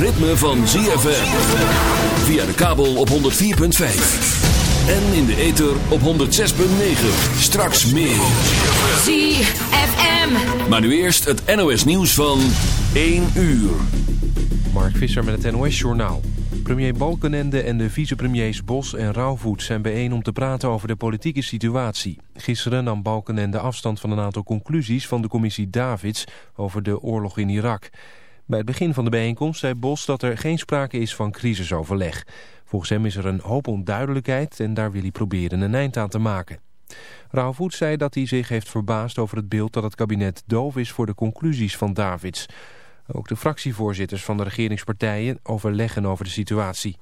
ritme van ZFM. Via de kabel op 104.5. En in de ether op 106.9. Straks meer. ZFM. Maar nu eerst het NOS nieuws van 1 uur. Mark Visser met het NOS Journaal. Premier Balkenende en de vicepremiers Bos en Rauwvoet zijn bijeen om te praten over de politieke situatie. Gisteren nam Balkenende afstand van een aantal conclusies van de commissie Davids over de oorlog in Irak. Bij het begin van de bijeenkomst zei Bos dat er geen sprake is van crisisoverleg. Volgens hem is er een hoop onduidelijkheid en daar wil hij proberen een eind aan te maken. Rauwvoet zei dat hij zich heeft verbaasd over het beeld dat het kabinet doof is voor de conclusies van Davids. Ook de fractievoorzitters van de regeringspartijen overleggen over de situatie.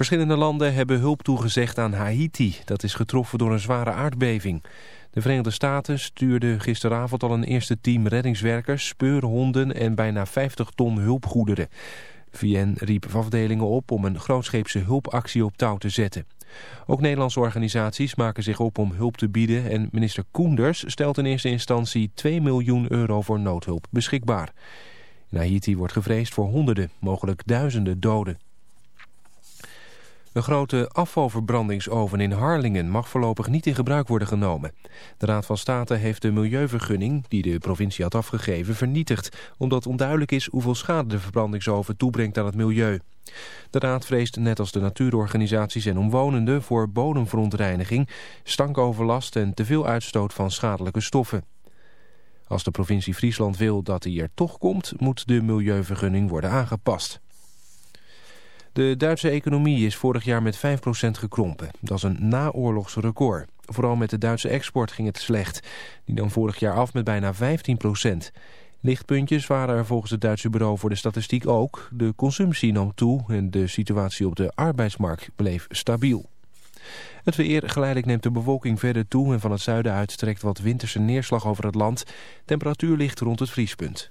Verschillende landen hebben hulp toegezegd aan Haiti. Dat is getroffen door een zware aardbeving. De Verenigde Staten stuurden gisteravond al een eerste team reddingswerkers, speurhonden en bijna 50 ton hulpgoederen. VN riep afdelingen op om een grootscheepse hulpactie op touw te zetten. Ook Nederlandse organisaties maken zich op om hulp te bieden en minister Koenders stelt in eerste instantie 2 miljoen euro voor noodhulp beschikbaar. In Haiti wordt gevreesd voor honderden, mogelijk duizenden doden. Een grote afvalverbrandingsoven in Harlingen mag voorlopig niet in gebruik worden genomen. De Raad van State heeft de milieuvergunning die de provincie had afgegeven vernietigd... omdat onduidelijk is hoeveel schade de verbrandingsoven toebrengt aan het milieu. De Raad vreest net als de natuurorganisaties en omwonenden voor bodemverontreiniging, stankoverlast en te veel uitstoot van schadelijke stoffen. Als de provincie Friesland wil dat hij er toch komt, moet de milieuvergunning worden aangepast. De Duitse economie is vorig jaar met 5% gekrompen. Dat is een naoorlogs record. Vooral met de Duitse export ging het slecht. Die dan vorig jaar af met bijna 15%. Lichtpuntjes waren er volgens het Duitse bureau voor de statistiek ook. De consumptie nam toe en de situatie op de arbeidsmarkt bleef stabiel. Het weer geleidelijk neemt de bewolking verder toe en van het zuiden uit trekt wat winterse neerslag over het land. Temperatuur ligt rond het vriespunt.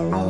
tomorrow.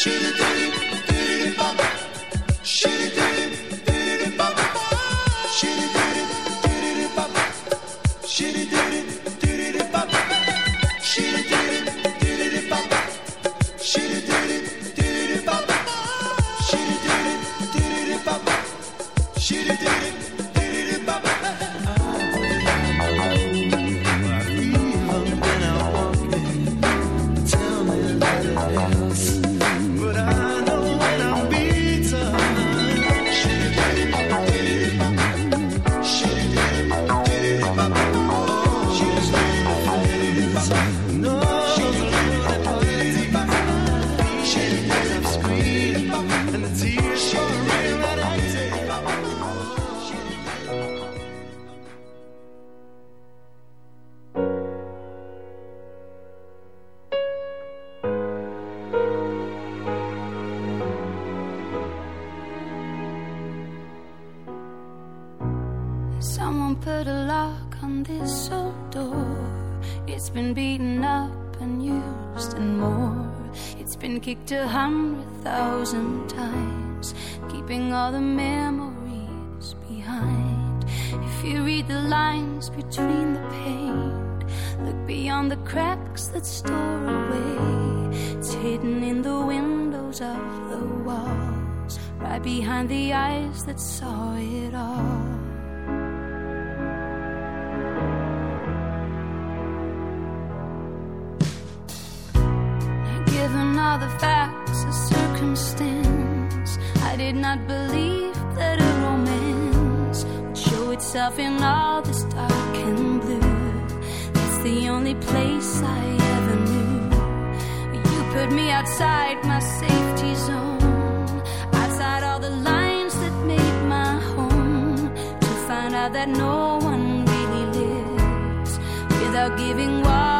schöne saw it all. Given all the facts and circumstance, I did not believe that a romance would show itself in all this dark and blue. That's the only place I ever knew. You put me outside my safety zone, outside all the lines. out that no one really lives without giving up.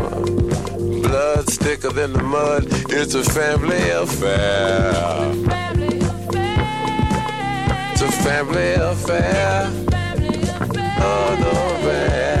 Thicker than the mud. It's a family affair. It's a family affair. Oh, no, bad.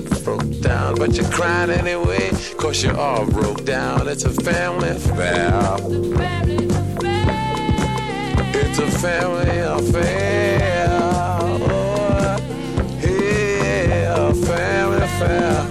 broke down. But you're crying anyway cause you're all broke down. It's a family affair. It's a family affair. Oh, yeah, family affair.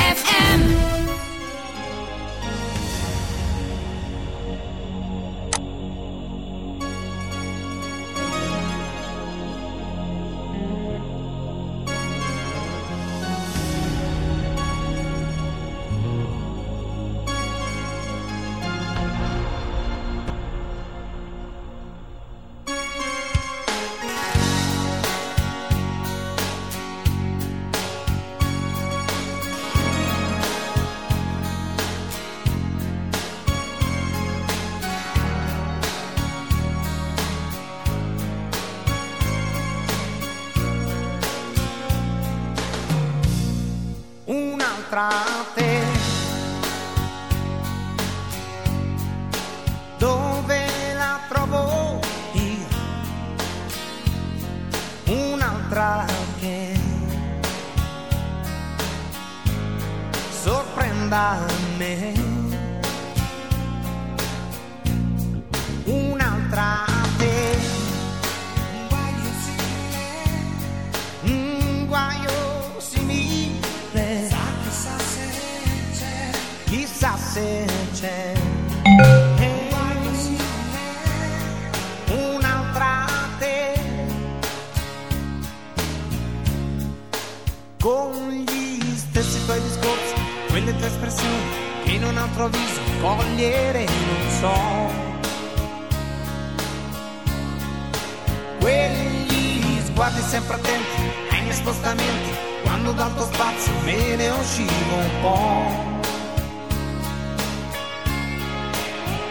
momenti quando dal tuo spazio me ne uscivo un po'.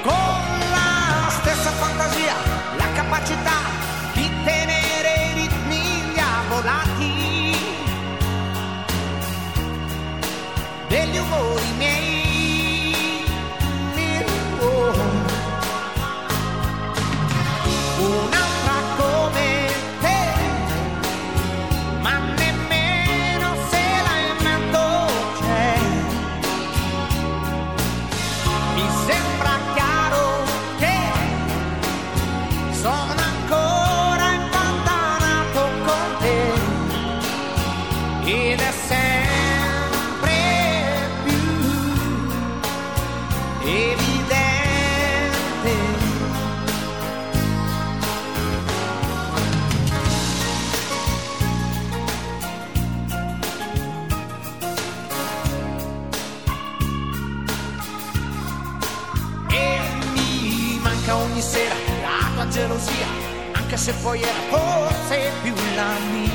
Con la stessa fantasia, la capacità di tenere i ritmi indiavolati degli umori twoje me.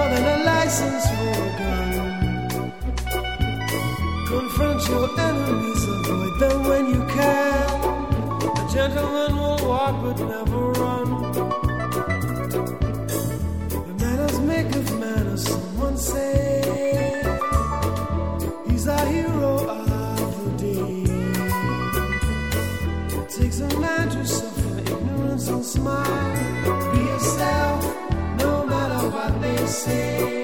more than a license for a gun. Confront your enemies, avoid them when you can. A gentleman will walk but never run. The manners make of manners, someone say. He's our hero of the day. It takes a man to suffer ignorance and smile. see.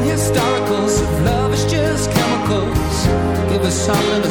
historicals of love is just chemicals. Give us something to